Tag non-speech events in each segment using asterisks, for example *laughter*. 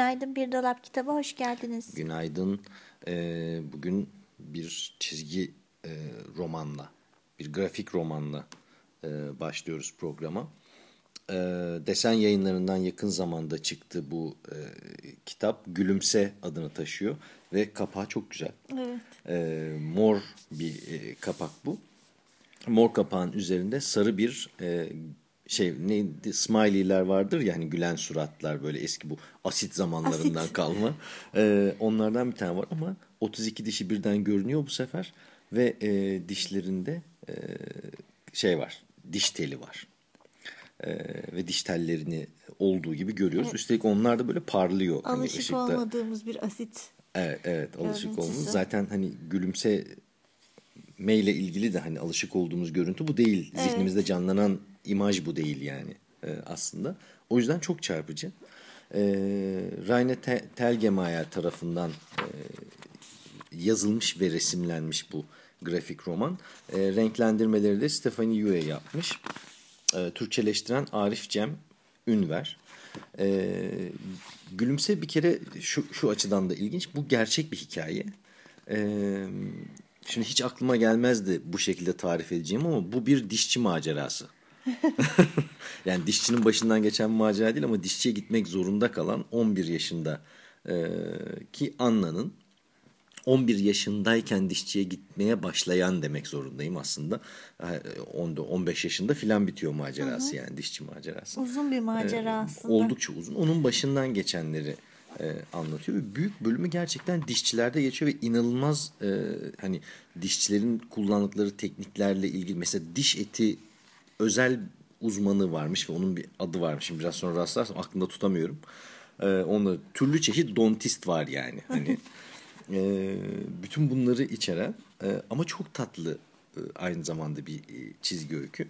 Günaydın Bir Dolap Kitabı hoş geldiniz. Günaydın. Ee, bugün bir çizgi e, romanla, bir grafik romanla e, başlıyoruz programa. E, desen yayınlarından yakın zamanda çıktı bu e, kitap. Gülümse adını taşıyor ve kapağı çok güzel. Evet. E, mor bir e, kapak bu. Mor kapağın üzerinde sarı bir e, şey neydi smiley'ler vardır ya hani gülen suratlar böyle eski bu asit zamanlarından Asit. kalma. E, onlardan bir tane var ama 32 dişi birden görünüyor bu sefer ve e, dişlerinde e, şey var diş teli var. E, ve diş tellerini olduğu gibi görüyoruz. Üstelik onlar da böyle parlıyor. Hani Alışık ışıkta. olmadığımız bir asit. Evet, evet alışık olmamız. Zaten hani gülümse ile ilgili de hani alışık olduğumuz görüntü bu değil. Evet. Zihnimizde canlanan imaj bu değil yani e, aslında. O yüzden çok çarpıcı. E, Raine Te- Telgemeier tarafından e, yazılmış ve resimlenmiş bu grafik roman. E, renklendirmeleri de Stephanie Yue yapmış. E, Türkçeleştiren Arif Cem Ünver. E, Gülümse bir kere şu, şu açıdan da ilginç. Bu gerçek bir hikaye. E, şimdi hiç aklıma gelmezdi bu şekilde tarif edeceğim ama bu bir dişçi macerası. *laughs* yani dişçinin başından geçen macera değil ama dişçiye gitmek zorunda kalan 11 yaşında e, ki Anna'nın 11 yaşındayken dişçiye gitmeye başlayan demek zorundayım aslında. E, 10 15 yaşında filan bitiyor macerası yani dişçi macerası. Uzun bir macera Ee, aslında. Oldukça uzun. Onun başından geçenleri e, anlatıyor. Ve büyük bölümü gerçekten dişçilerde geçiyor ve inanılmaz e, hani dişçilerin kullandıkları tekniklerle ilgili mesela diş eti özel uzmanı varmış ve onun bir adı varmış. Şimdi biraz sonra rastlarsam aklımda tutamıyorum. E, onda türlü çeşit dontist var yani. Hani *laughs* e, bütün bunları içeren e, ama çok tatlı e, aynı zamanda bir e, çizgi öykü.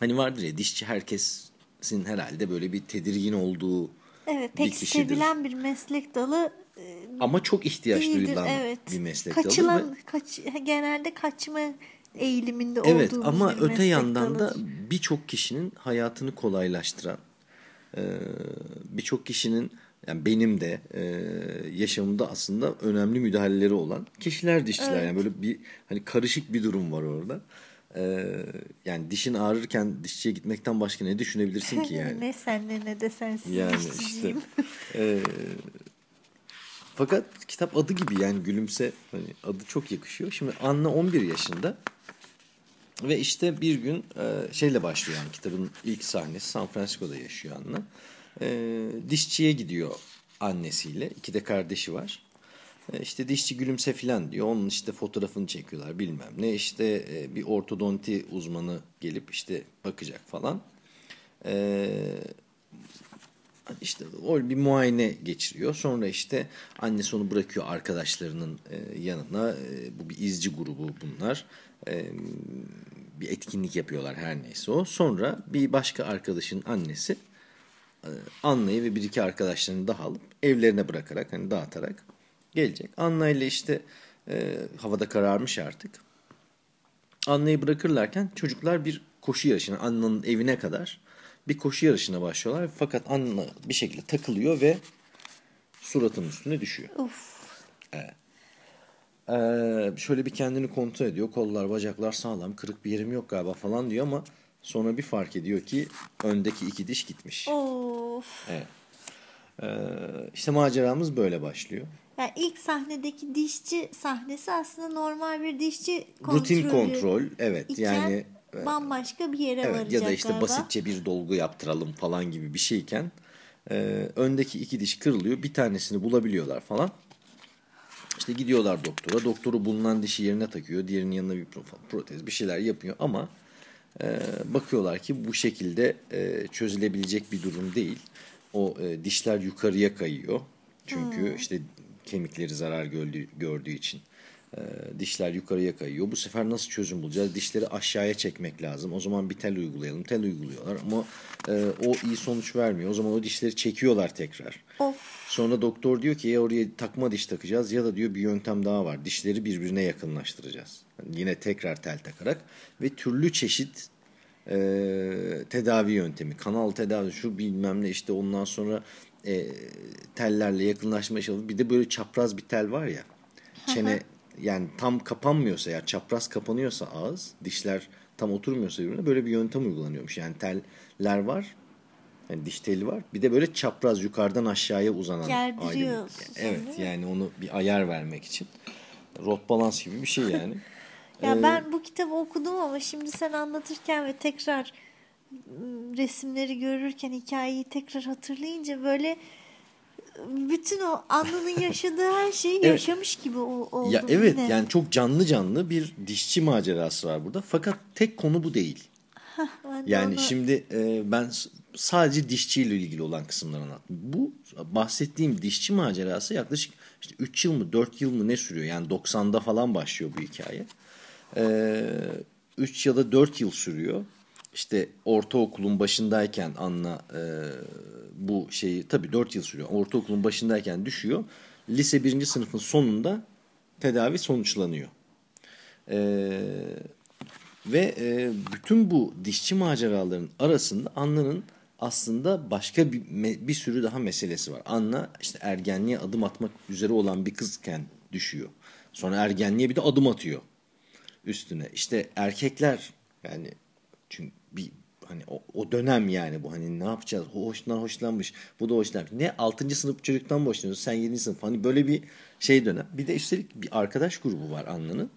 Hani vardır ya dişçi herkesin herhalde böyle bir tedirgin olduğu evet bir pek kişidir. sevilen bir meslek dalı e, ama çok ihtiyaç değildir. duyulan Evet. bir meslek dalı. Kaçılan, kaç, genelde kaçma eğiliminde Evet olduğumuz ama bir öte yandan da birçok kişinin hayatını kolaylaştıran, e, birçok kişinin yani benim de e, yaşamımda aslında önemli müdahaleleri olan kişiler dişçiler. Evet. Yani böyle bir hani karışık bir durum var orada. E, yani dişin ağrırken dişçiye gitmekten başka ne düşünebilirsin ki *laughs* yani? ne senle ne de sensiz Yani işte. e, fakat kitap adı gibi yani gülümse hani adı çok yakışıyor. Şimdi Anna 11 yaşında ve işte bir gün e, şeyle başlıyor yani kitabın ilk sahnesi San Francisco'da yaşıyor Anna. E, dişçiye gidiyor annesiyle. İki de kardeşi var. E, işte dişçi gülümse filan diyor. Onun işte fotoğrafını çekiyorlar bilmem ne. İşte e, bir ortodonti uzmanı gelip işte bakacak falan. E, işte o bir muayene geçiriyor. Sonra işte annesi onu bırakıyor arkadaşlarının e, yanına. E, bu bir izci grubu bunlar. E, bir etkinlik yapıyorlar her neyse o. Sonra bir başka arkadaşın annesi e, Anna'yı ve bir iki arkadaşlarını daha alıp evlerine bırakarak hani dağıtarak gelecek. Anna ile işte e, havada kararmış artık. Anna'yı bırakırlarken çocuklar bir koşu yarışına Anna'nın evine kadar bir koşu yarışına başlıyorlar. Fakat Anna bir şekilde takılıyor ve suratının üstüne düşüyor. Uf. Ee, şöyle bir kendini kontrol ediyor. Kollar, bacaklar sağlam, kırık bir yerim yok galiba falan diyor ama sonra bir fark ediyor ki öndeki iki diş gitmiş. Of. Evet. Ee, işte maceramız böyle başlıyor. Yani ilk sahnedeki dişçi sahnesi aslında normal bir dişçi Rutin kontrolü kontrol, evet. iken Yani bambaşka bir yere Evet varacak ya da işte galiba. basitçe bir dolgu yaptıralım falan gibi bir şeyken e, öndeki iki diş kırılıyor. Bir tanesini bulabiliyorlar falan. İşte gidiyorlar doktora. Doktoru bulunan dişi yerine takıyor. Diğerinin yanına bir pro- protez bir şeyler yapıyor ama e, bakıyorlar ki bu şekilde e, çözülebilecek bir durum değil. O e, dişler yukarıya kayıyor. Çünkü işte kemikleri zarar gördüğü, gördüğü için. E, dişler yukarıya kayıyor. Bu sefer nasıl çözüm bulacağız? Dişleri aşağıya çekmek lazım. O zaman bir tel uygulayalım. Tel uyguluyorlar ama e, o iyi sonuç vermiyor. O zaman o dişleri çekiyorlar tekrar. Of. Sonra doktor diyor ki ya oraya takma diş takacağız ya da diyor bir yöntem daha var. Dişleri birbirine yakınlaştıracağız. Yani yine tekrar tel takarak ve türlü çeşit e, tedavi yöntemi. Kanal tedavi şu bilmem ne işte ondan sonra e, tellerle yakınlaşmaya çalışıyor. Bir de böyle çapraz bir tel var ya. Çene yani tam kapanmıyorsa ya çapraz kapanıyorsa ağız dişler tam oturmuyorsa birbirine böyle bir yöntem uygulanıyormuş. Yani teller var yani diş teli var. Bir de böyle çapraz yukarıdan aşağıya uzanan. Gerdiriyorsun Evet yani onu bir ayar vermek için. Rot balans gibi bir şey yani. *laughs* Ya Ee, ben bu kitabı okudum ama şimdi sen anlatırken ve tekrar ım, resimleri görürken hikayeyi tekrar hatırlayınca böyle bütün o Anna'nın yaşadığı her şeyi Evet. yaşamış gibi o- oldum. Ya evet yine. yani çok canlı canlı bir dişçi macerası var burada. Fakat tek konu bu değil. Yani onu- şimdi e, ben sadece dişçiyle ilgili olan kısımları anlattım. Bu bahsettiğim dişçi macerası yaklaşık işte 3 yıl mı 4 yıl mı ne sürüyor? Yani 90'da falan başlıyor bu hikaye. 3 ya da 4 yıl sürüyor. İşte ortaokulun başındayken Anna e, bu şeyi tabii 4 yıl sürüyor. Ortaokulun başındayken düşüyor. Lise 1. sınıfın sonunda tedavi sonuçlanıyor. Eee ve e, bütün bu dişçi maceraların arasında Anna'nın aslında başka bir, bir sürü daha meselesi var. Anna işte ergenliğe adım atmak üzere olan bir kızken düşüyor. Sonra ergenliğe bir de adım atıyor üstüne. İşte erkekler yani çünkü bir hani o, o dönem yani bu hani ne yapacağız? O hoşlan hoşlanmış. Bu da hoşlanmış. Ne 6. sınıf çocuktan mı hoşlanıyorsun? Sen 7. sınıf. Hani böyle bir şey dönem. Bir de üstelik bir arkadaş grubu var Anna'nın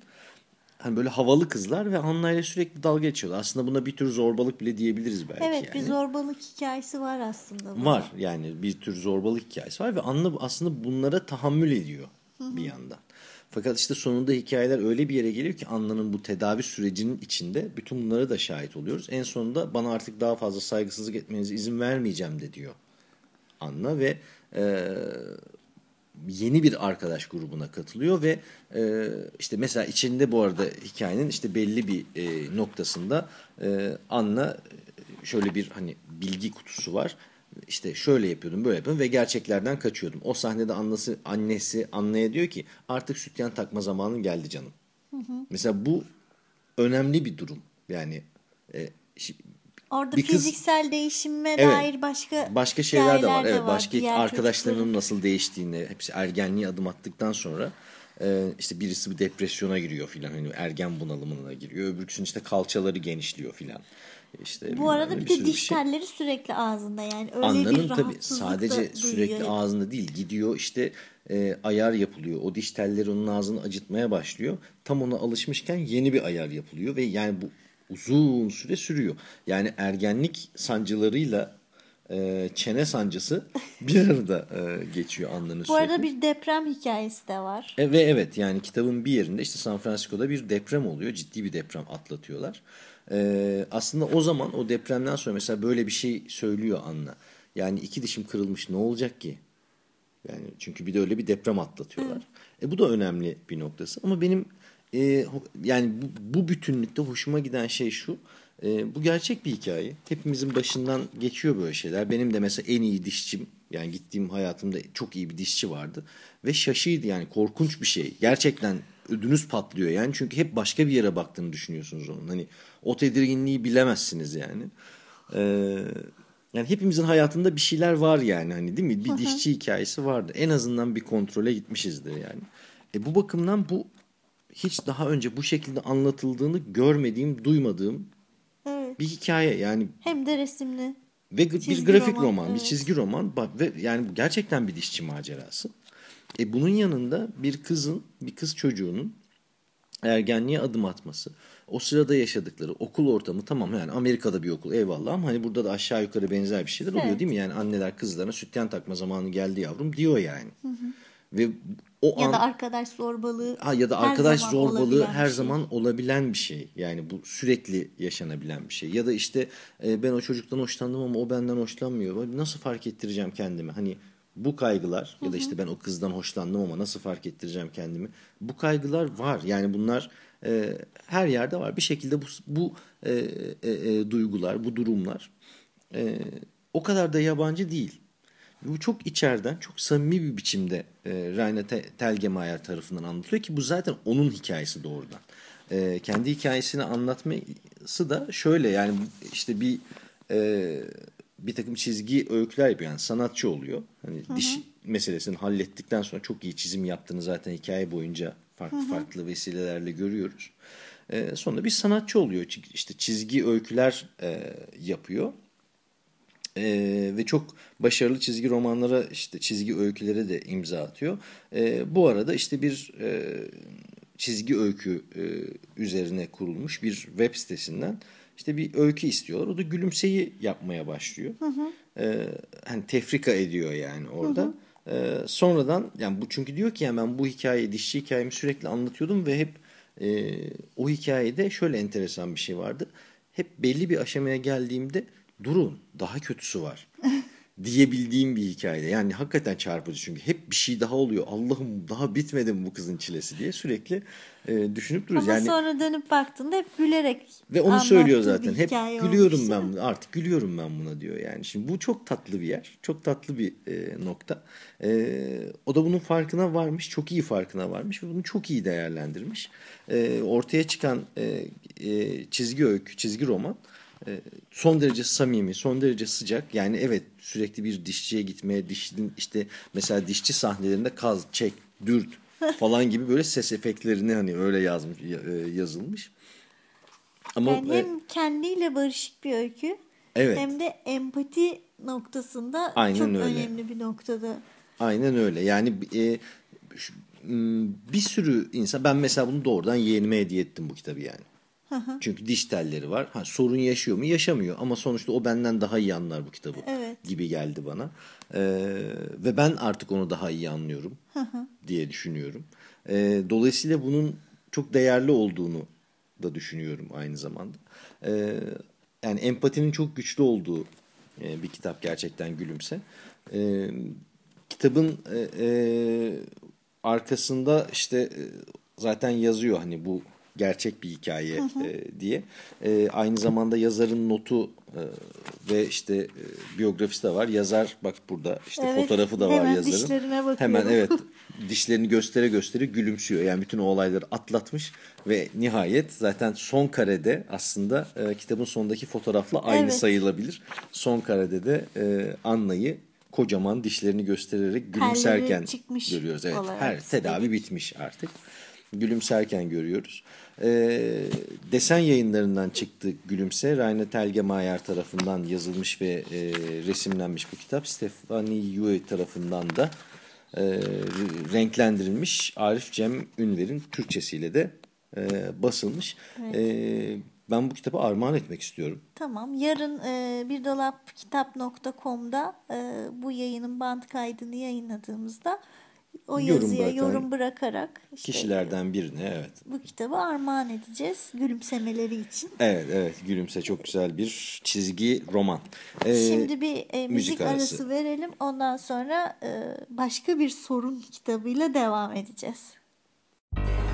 hani böyle havalı kızlar ve Anna ile sürekli dalga geçiyorlar. Aslında buna bir tür zorbalık bile diyebiliriz belki Evet yani. bir zorbalık hikayesi var aslında. burada. Var yani bir tür zorbalık hikayesi var ve Anna aslında bunlara tahammül ediyor bir yandan. Fakat işte sonunda hikayeler öyle bir yere geliyor ki Anna'nın bu tedavi sürecinin içinde bütün bunlara da şahit oluyoruz. En sonunda bana artık daha fazla saygısızlık etmenize izin vermeyeceğim de diyor Anna ve e, yeni bir arkadaş grubuna katılıyor ve e, işte mesela içinde bu arada hikayenin işte belli bir e, noktasında e, Anna şöyle bir hani bilgi kutusu var. İşte şöyle yapıyordum böyle yapıyordum ve gerçeklerden kaçıyordum. O sahnede annesi, annesi Anna'ya diyor ki artık sütyen takma zamanın geldi canım. Mesela bu önemli bir durum. Yani e, Orada bir kız- fiziksel değişime Evet. dair başka başka şeyler de var. Evet, başka diğer arkadaşlarının nasıl değiştiğini, hepsi ergenliğe adım attıktan sonra e, işte birisi bir depresyona giriyor filan. Hani ergen bunalımına giriyor. Öbürküsünün işte kalçaları genişliyor filan. İşte Bu arada bir sürü de bir diş şey. telleri sürekli ağzında yani öyle Anna'nın bir tabii sadece sürekli duyuyor. ağzında değil gidiyor işte e, ayar yapılıyor. O diş telleri onun ağzını acıtmaya başlıyor. Tam ona alışmışken yeni bir ayar yapılıyor ve yani bu uzun süre sürüyor. Yani ergenlik sancılarıyla e, çene sancısı *laughs* bir arada e, geçiyor Anna'nın Bu arada bir deprem hikayesi de var. E, ve evet yani kitabın bir yerinde işte San Francisco'da bir deprem oluyor. Ciddi bir deprem atlatıyorlar. E, aslında o zaman o depremden sonra mesela böyle bir şey söylüyor Anna. Yani iki dişim kırılmış ne olacak ki? Yani çünkü bir de öyle bir deprem atlatıyorlar. E, bu da önemli bir noktası. Ama benim e, yani bu, bu bütünlükte hoşuma giden şey şu. E, bu gerçek bir hikaye. Hepimizin başından geçiyor böyle şeyler. Benim de mesela en iyi dişçim yani gittiğim hayatımda çok iyi bir dişçi vardı. Ve şaşıydı yani korkunç bir şey. Gerçekten ödünüz patlıyor yani. Çünkü hep başka bir yere baktığını düşünüyorsunuz onun. Hani o tedirginliği bilemezsiniz yani. Eee yani hepimizin hayatında bir şeyler var yani hani değil mi? Bir dişçi hikayesi vardı. En azından bir kontrole gitmişizdir yani. E bu bakımdan bu hiç daha önce bu şekilde anlatıldığını görmediğim, duymadığım. Bir hikaye. Yani Hem de resimli. ve g- bir Çizgi grafik roman, roman, bir evet. çizgi roman bak ve yani gerçekten bir dişçi macerası. E bunun yanında bir kızın, bir kız çocuğunun ergenliğe adım atması, o sırada yaşadıkları okul ortamı tamam yani Amerika'da bir okul eyvallah ama hani burada da aşağı yukarı benzer bir şeyler oluyor Evet. değil mi? Yani anneler kızlarına sütyen takma zamanı geldi yavrum diyor yani. Ve o ya an da arkadaş zorbalığı Ha, ya da arkadaş zorbalığı her şey. zaman olabilen bir şey. Yani bu sürekli yaşanabilen bir şey. Ya da işte e, ben o çocuktan hoşlandım ama o benden hoşlanmıyor. Nasıl fark ettireceğim kendimi? Hani bu kaygılar ya da işte ben o kızdan hoşlandım ama nasıl fark ettireceğim kendimi? Bu kaygılar var. Yani bunlar e, her yerde var. Bir şekilde bu, bu e, e, e, duygular, bu durumlar e, o kadar da yabancı değil. Bu çok içeriden, çok samimi bir biçimde e, Rainer Te- Telgemeier tarafından anlatılıyor ki bu zaten onun hikayesi doğrudan. E, kendi hikayesini anlatması da şöyle yani işte bir e, bir takım çizgi öyküler yapıyor. Yani sanatçı oluyor. Hani diş meselesini hallettikten sonra çok iyi çizim yaptığını zaten hikaye boyunca farklı farklı vesilelerle görüyoruz. E, sonra bir sanatçı oluyor. İşte çizgi öyküler e, yapıyor. Ee, ve çok başarılı çizgi romanlara işte çizgi öykülere de imza atıyor. Ee, bu arada işte bir e, çizgi öykü e, üzerine kurulmuş bir web sitesinden işte bir öykü istiyorlar. O da gülümseyi yapmaya başlıyor. Ee, hani tefrika ediyor yani orada. Ee, sonradan yani bu çünkü diyor ki yani ben bu hikayeyi dişçi hikayemi sürekli anlatıyordum ve hep e, o hikayede şöyle enteresan bir şey vardı. Hep belli bir aşamaya geldiğimde durun daha kötüsü var *laughs* diyebildiğim bir hikayede. Yani hakikaten çarpıcı çünkü hep bir şey daha oluyor. Allah'ım daha bitmedi mi bu kızın çilesi diye sürekli e, düşünüp duruyoruz. Ama yani sonra dönüp baktığında hep gülerek ve onu söylüyor zaten. Hep gülüyorum ben buna. Artık gülüyorum ben buna diyor yani. Şimdi bu çok tatlı bir yer. Çok tatlı bir e, nokta. E, o da bunun farkına varmış. Çok iyi farkına varmış ve bunu çok iyi değerlendirmiş. E, ortaya çıkan e, e, çizgi öykü, çizgi roman son derece samimi, son derece sıcak. Yani evet sürekli bir dişçiye gitmeye, dişin işte mesela dişçi sahnelerinde kaz, çek, dürt *laughs* falan gibi böyle ses efektlerini hani öyle yazmış, ya- e, yazılmış. Ama Yani e, hem kendiyle barışık bir öykü Evet. hem de empati noktasında Aynen çok öyle. önemli bir noktada. Aynen öyle. Yani e, şu- bir sürü insan ben mesela bunu doğrudan yeğenime hediye ettim bu kitabı yani. Çünkü diş telleri var. Ha, sorun yaşıyor mu? Yaşamıyor. Ama sonuçta o benden daha iyi anlar bu kitabı Evet. gibi geldi bana. Ee, ve ben artık onu daha iyi anlıyorum diye düşünüyorum. Ee, dolayısıyla bunun çok değerli olduğunu da düşünüyorum aynı zamanda. Ee, yani empatinin çok güçlü olduğu e, bir kitap gerçekten Gülümse. Ee, kitabın e, e, arkasında işte e, zaten yazıyor hani bu gerçek bir hikaye e, diye. E, aynı zamanda yazarın notu e, ve işte e, biyografisi de var. Yazar bak burada işte Evet, fotoğrafı da var hemen yazarın. dişlerime bakıyorum. Hemen evet dişlerini göstere göstere gülümsüyor. Yani bütün o olayları atlatmış ve nihayet zaten son karede aslında e, kitabın sonundaki fotoğrafla aynı Evet. sayılabilir. Son karede de e, Anna'yı kocaman dişlerini göstererek gülümserken görüyoruz. Evet, her tedavi bitmiş artık. Gülümserken görüyoruz. E, desen yayınlarından çıktı Gülümse. Rainer Telgemeier tarafından yazılmış ve e, resimlenmiş bu kitap. Stephanie Yue tarafından da e, renklendirilmiş. Arif Cem Ünver'in Türkçesiyle de e, basılmış. E, ben bu kitabı armağan etmek istiyorum. Tamam. Yarın e, bir dolap kitap.com'da e, bu yayının band kaydını yayınladığımızda o Yorum yazıya yorum bırakarak işte Kişilerden birine evet. bu kitabı armağan edeceğiz gülümsemeleri için. Evet evet Gülümse çok güzel bir çizgi roman. E, Şimdi bir e, müzik, müzik arası. arası. verelim. Ondan sonra e, başka bir sorun kitabıyla devam edeceğiz. Oboe's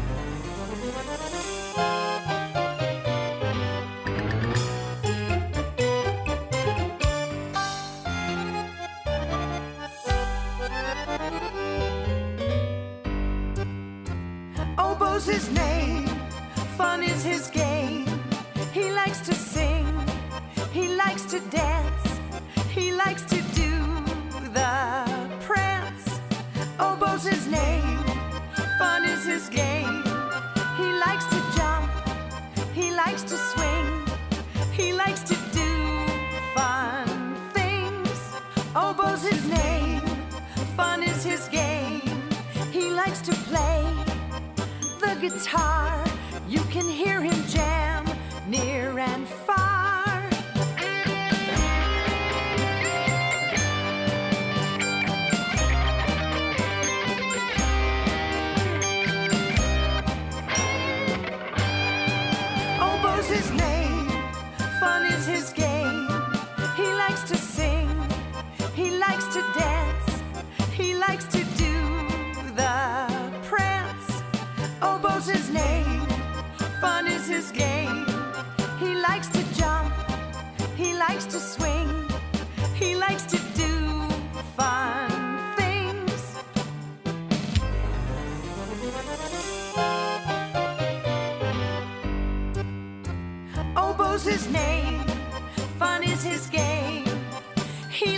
his name, fun is his game. He likes to sing, he likes to dance, he likes to do the prance. Oh, Oboe's his name, guitar. You can hear him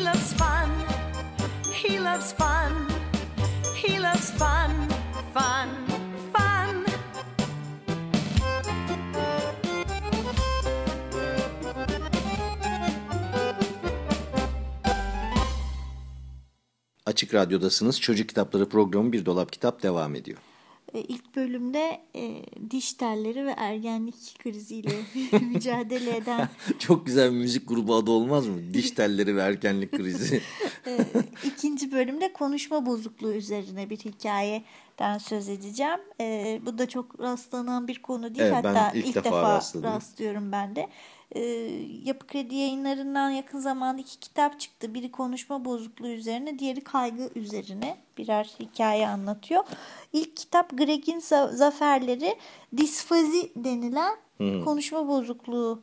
loves fun, he loves fun, he loves fun, fun. Açık Radyo'dasınız. Çocuk Kitapları programı Bir Dolap Kitap devam ediyor. E, İlk bölümde e, diş telleri ve ergenlik kriziyle *laughs* mücadele eden *laughs* Çok güzel bir müzik grubu adı olmaz mı? Diş *laughs* telleri ve erkenlik krizi. e, ikinci bölümde konuşma bozukluğu üzerine bir hikayeden söz edeceğim. E, bu da çok rastlanan bir konu değil. Evet, Hatta ilk ilk, defa defa, rastladım. rastlıyorum ben de. E, Yapı Kredi yayınlarından yakın zamanda iki kitap çıktı. Biri konuşma bozukluğu üzerine, diğeri kaygı üzerine birer hikaye anlatıyor. İlk kitap Greg'in Za- Zaferleri disfazi denilen konuşma bozukluğu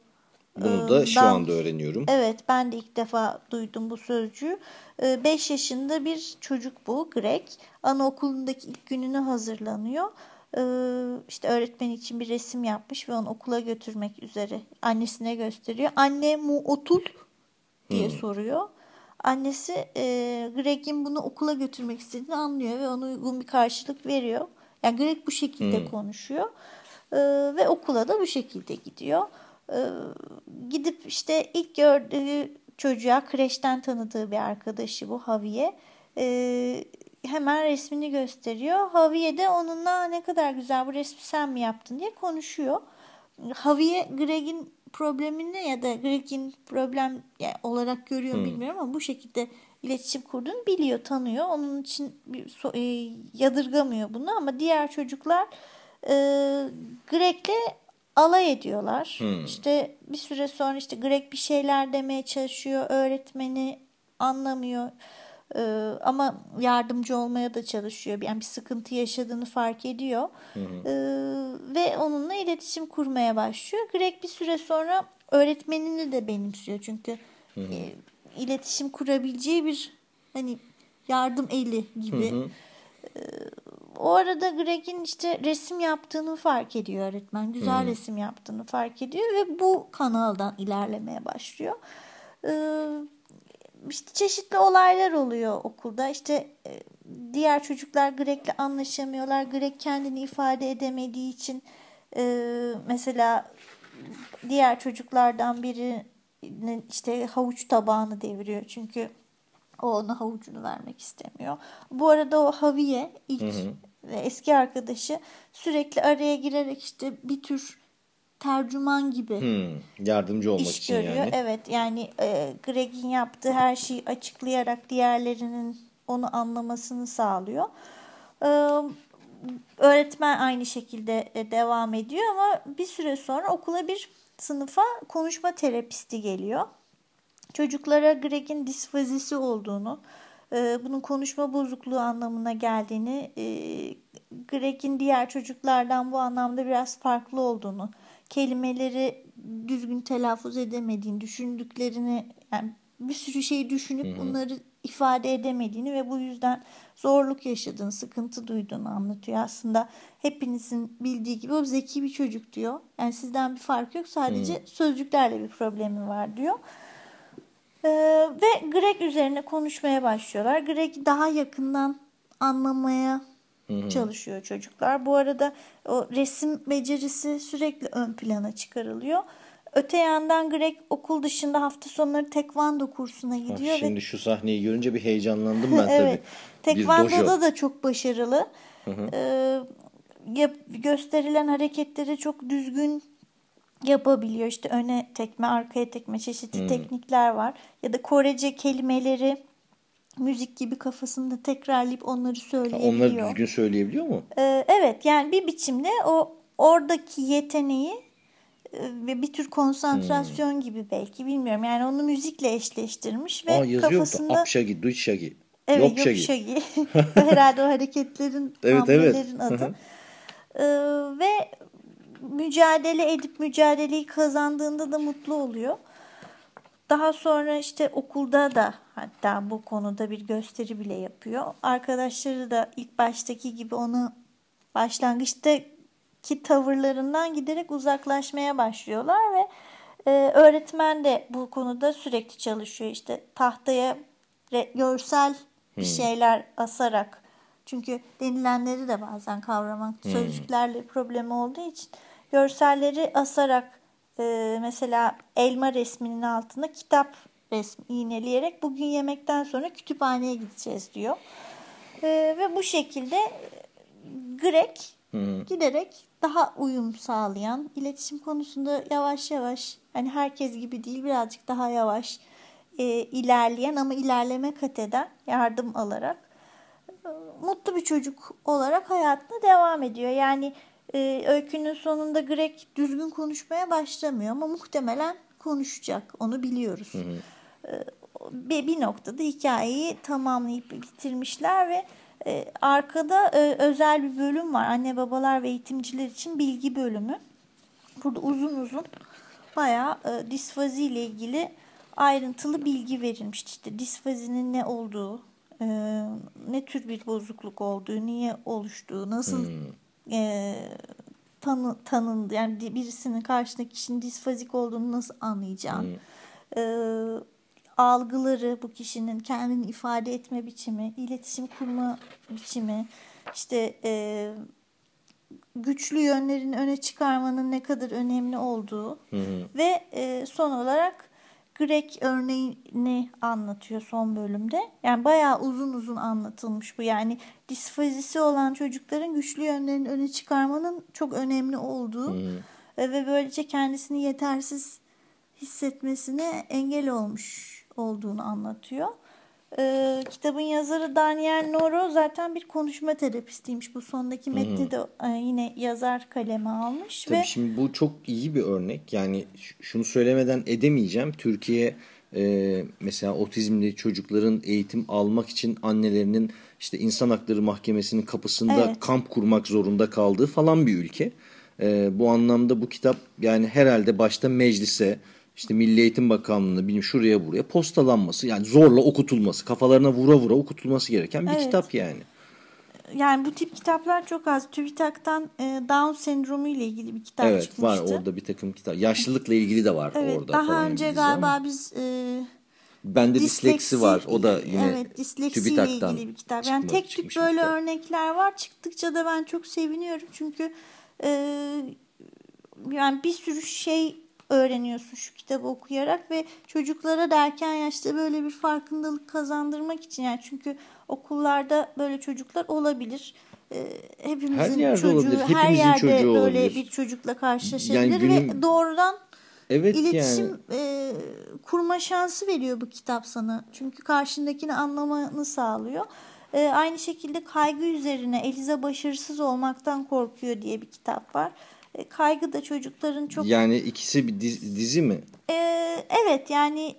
Bunu da şu Dan- anda öğreniyorum. Evet ben de ilk defa duydum bu sözcüğü. 5 yaşında bir çocuk bu Greg. Anaokulundaki ilk gününü hazırlanıyor. Ee, işte öğretmen için bir resim yapmış ve onu okula götürmek üzere annesine gösteriyor. Anne mu otul diye soruyor. Annesi e, Greg'in bunu okula götürmek istediğini anlıyor ve ona uygun bir karşılık veriyor. Yani Greg bu şekilde konuşuyor. Ee, ve okula da bu şekilde gidiyor. Ee, gidip işte ilk gördüğü çocuğa kreşten tanıdığı bir arkadaşı bu Haviye. Ee, hemen resmini gösteriyor. Haviye de onunla ne kadar güzel bu resmi sen mi yaptın diye konuşuyor. Haviye Greg'in problemini ya da Greg'in problem yani olarak görüyor mu bilmiyorum ama bu şekilde iletişim kurduğunu biliyor, tanıyor. Onun için bir so- e, yadırgamıyor bunu ama diğer çocuklar e, Greg'le alay ediyorlar. İşte bir süre sonra işte Greg bir şeyler demeye çalışıyor. Öğretmeni anlamıyor. Ee, ama yardımcı olmaya da çalışıyor. Yani bir sıkıntı yaşadığını fark ediyor. Ee, ve onunla iletişim kurmaya başlıyor. Greg bir süre sonra öğretmenini de benimsiyor. Çünkü e, iletişim kurabileceği bir hani yardım eli gibi. Ee, o arada Greg'in işte resim yaptığını fark ediyor öğretmen. Güzel resim yaptığını fark ediyor ve bu kanaldan ilerlemeye başlıyor. Ee, işte çeşitli olaylar oluyor okulda. İşte e, diğer çocuklar Greg'le anlaşamıyorlar. Greg kendini ifade edemediği için e, mesela diğer çocuklardan birinin işte havuç tabağını deviriyor. Çünkü o ona havucunu vermek istemiyor. Bu arada o Haviye ilk ve eski arkadaşı sürekli araya girerek işte bir tür tercüman gibi Hmm, yardımcı olmak iş için görüyor. yani. Evet yani e, Greg'in yaptığı her şeyi açıklayarak diğerlerinin onu anlamasını sağlıyor. E, öğretmen aynı şekilde e, devam ediyor ama bir süre sonra okula bir sınıfa konuşma terapisti geliyor. Çocuklara Greg'in disfazisi olduğunu, e, bunun konuşma bozukluğu anlamına geldiğini, e, Greg'in diğer çocuklardan bu anlamda biraz farklı olduğunu, kelimeleri düzgün telaffuz edemediğini, düşündüklerini, yani bir sürü şeyi düşünüp bunları ifade edemediğini ve bu yüzden zorluk yaşadığını, sıkıntı duyduğunu anlatıyor. Aslında hepinizin bildiği gibi o zeki bir çocuk diyor. Yani sizden bir fark yok sadece sözcüklerle bir problemi var diyor. Ee, ve Greg üzerine konuşmaya başlıyorlar. Greg daha yakından anlamaya çalışıyor çocuklar. Bu arada o resim becerisi sürekli ön plana çıkarılıyor. Öte yandan Greg okul dışında hafta sonları tekvando kursuna Ah, gidiyor Şimdi ve şu sahneyi görünce bir heyecanlandım ben *laughs* evet, tabii. Bir tekvandoda da çok başarılı. Ee, gösterilen hareketleri çok düzgün yapabiliyor. İşte öne tekme, arkaya tekme çeşitli teknikler var. Ya da Korece kelimeleri müzik gibi kafasında tekrarlayıp onları söyleyebiliyor. Onları düzgün söyleyebiliyor mu? Ee, evet yani bir biçimde o oradaki yeteneği e, ve bir tür konsantrasyon gibi belki bilmiyorum. Yani onu müzikle eşleştirmiş ve Aa yazıyor kafasında da Apşagi, Duyşagi. Evet Yopşagi. Yopşagi. *laughs* *laughs* Herhalde o hareketlerin Evet, hamlelerin evet. Adı. Ee, ve mücadele edip mücadeleyi kazandığında da mutlu oluyor. Daha sonra işte okulda da hatta bu konuda bir gösteri bile yapıyor. Arkadaşları da ilk baştaki gibi onu başlangıçtaki tavırlarından giderek uzaklaşmaya başlıyorlar ve Ee, öğretmen de bu konuda sürekli çalışıyor. İşte tahtaya görsel bir şeyler asarak. Çünkü denilenleri de bazen kavramak sözcüklerle problemi olduğu için görselleri asarak e, mesela elma resminin altına kitap resmi iğneleyerek bugün yemekten sonra kütüphaneye gideceğiz diyor. Ee, ve bu şekilde Greg giderek daha uyum sağlayan, iletişim konusunda yavaş yavaş hani herkes gibi değil birazcık daha yavaş e, ilerleyen ama ilerleme kat eden yardım alarak e, mutlu bir çocuk olarak hayatına devam ediyor. Yani e, öykünün sonunda Greg düzgün konuşmaya başlamıyor ama muhtemelen konuşacak. Onu biliyoruz. E, bir, bir noktada hikayeyi tamamlayıp bitirmişler ve e, arkada e, özel bir bölüm var. Anne babalar ve eğitimciler için bilgi bölümü. Burada uzun uzun bayağı e, disfazi ile ilgili ayrıntılı bilgi verilmiş. İşte disfazinin ne olduğu, ne tür bir bozukluk olduğu, niye oluştuğu, nasıl e, tanı, tanındı. Yani birisinin karşındaki kişinin disfazik olduğunu nasıl anlayacağın. E, algıları bu kişinin kendini ifade etme biçimi, iletişim kurma biçimi, işte e, güçlü yönlerini öne çıkarmanın ne kadar önemli olduğu ve e, son olarak Greg örneğini anlatıyor son bölümde. Yani bayağı uzun uzun anlatılmış bu. Yani disfazisi olan çocukların güçlü yönlerini öne çıkarmanın çok önemli olduğu e, ve böylece kendisini yetersiz hissetmesine engel olmuş olduğunu anlatıyor. Ee, kitabın yazarı Daniel Noro zaten bir konuşma terapistiymiş. Bu sondaki metni de e, yine yazar kaleme almış Tabii ve şimdi bu çok iyi bir örnek. Yani şunu söylemeden edemeyeceğim. Türkiye e, mesela otizmli çocukların eğitim almak için annelerinin işte insan hakları mahkemesinin kapısında Evet. kamp kurmak zorunda kaldığı falan bir ülke. E, bu anlamda bu kitap yani herhalde başta meclise işte Milli Eğitim Bakanlığı'na bileyim şuraya buraya postalanması yani zorla okutulması kafalarına vura vura okutulması gereken bir Evet. kitap yani. yani bu tip kitaplar çok az. TÜBİTAK'tan e, Down sendromu ile ilgili bir kitap Evet çıkmıştı. var orada bir takım kitap. Yaşlılıkla ilgili de var Evet, orada daha falan önce dizi ama. galiba biz e, Bende disleksi var. O da yine evet, disleksi ile TÜBİTAK'tan ilgili bir kitap. Yani tek tük böyle kitap. örnekler var. Çıktıkça da ben çok seviniyorum. Çünkü e, yani bir sürü şey öğreniyorsun şu kitabı okuyarak ve çocuklara da erken yaşta böyle bir farkındalık kazandırmak için yani çünkü okullarda böyle çocuklar olabilir. E, hepimizin Her yerde çocuğu, olabilir. her Hepimizin yerde çocuğu böyle olabilir. bir çocukla karşılaşabilir Yani günün- ve doğrudan Evet İletişim yani. e, kurma şansı veriyor bu kitap sana. Çünkü karşındakini anlamanı sağlıyor. E, aynı şekilde kaygı üzerine Eliza başarısız olmaktan korkuyor diye bir kitap var. E, kaygı da çocukların çok... Yani ikisi bir dizi, dizi mi? E, evet yani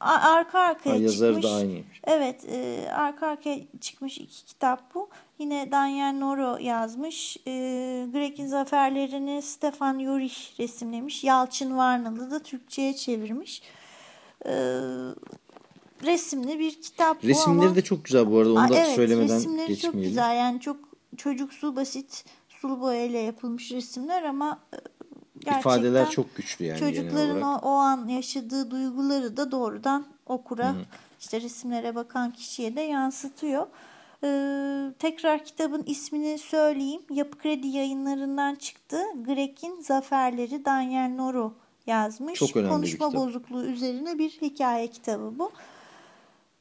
a- arka arkaya Ha, yazarı çıkmış. da aynıymış. Evet e, arka arkaya çıkmış iki kitap bu. Yine Daniel Noro yazmış. E, Greg'in zaferlerini Stefan Yorich resimlemiş. Yalçın Varnalı da Türkçe'ye çevirmiş. E, resimli bir kitap bu Resimleri ama... de çok güzel bu arada. Onu Aa, da evet, söylemeden resimleri çok geçmeyelim. güzel. Yani çok çocuksu basit sulu boyayla yapılmış resimler ama e, gerçekten İfadeler çok güçlü yani çocukların o, o an yaşadığı duyguları da doğrudan okura işte resimlere bakan kişiye de yansıtıyor. Ee, tekrar kitabın ismini söyleyeyim. Yapı Kredi yayınlarından çıktı. Greg'in Zaferleri Daniel Noro yazmış. Çok önemli bir Konuşma kitap. bozukluğu üzerine bir hikaye kitabı bu.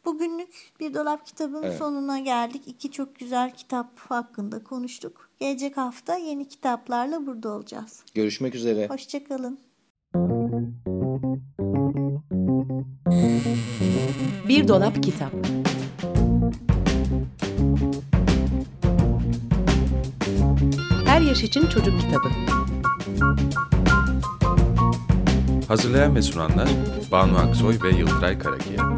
Bugünlük bir dolap kitabının Evet. sonuna geldik. İki çok güzel kitap hakkında konuştuk. Gelecek hafta yeni kitaplarla burada olacağız. Görüşmek üzere. Hoşçakalın. Bir dolap kitap. Her yaş için çocuk kitabı. Hazırlayan ve sunanlar Banu Aksoy ve Yıldıray Karakiya.